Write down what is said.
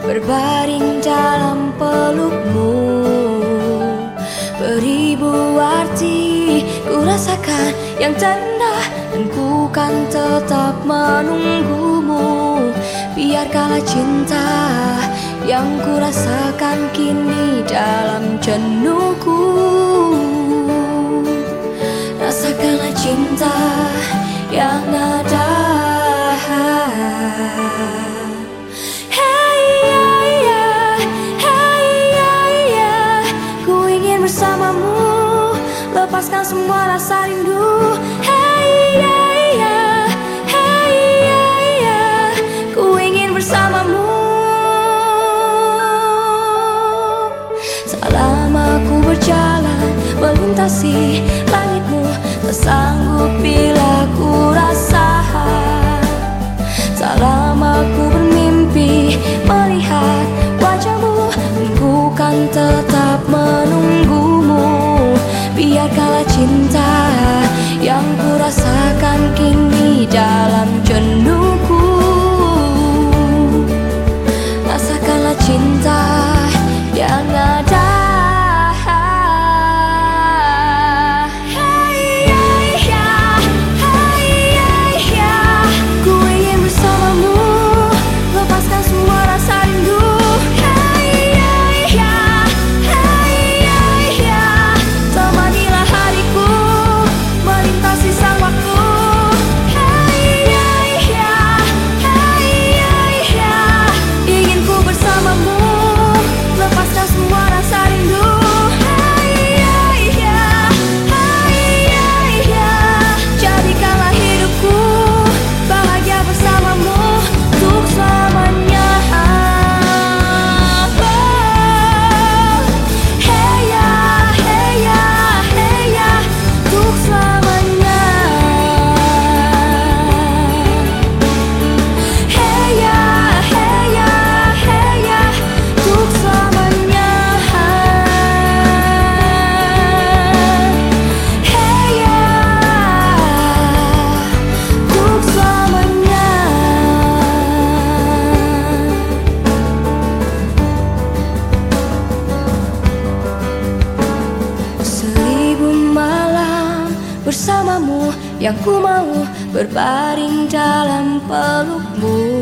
berbaring dalam pelukmu. Beribu arti ku rasakan yang terendah Dan ku kan tetap menunggumu. Biarkanlah cinta yang ku rasakan kini dalam jenuhku. Rasakanlah cinta Lepaskan semua rasa rindu. Hey ya ya, hey ya ya Ku ingin bersamamu. Selama ku berjalan melintasi langitmu Tak sanggup bila bersamamu. Yang ku mau berbaring dalam pelukmu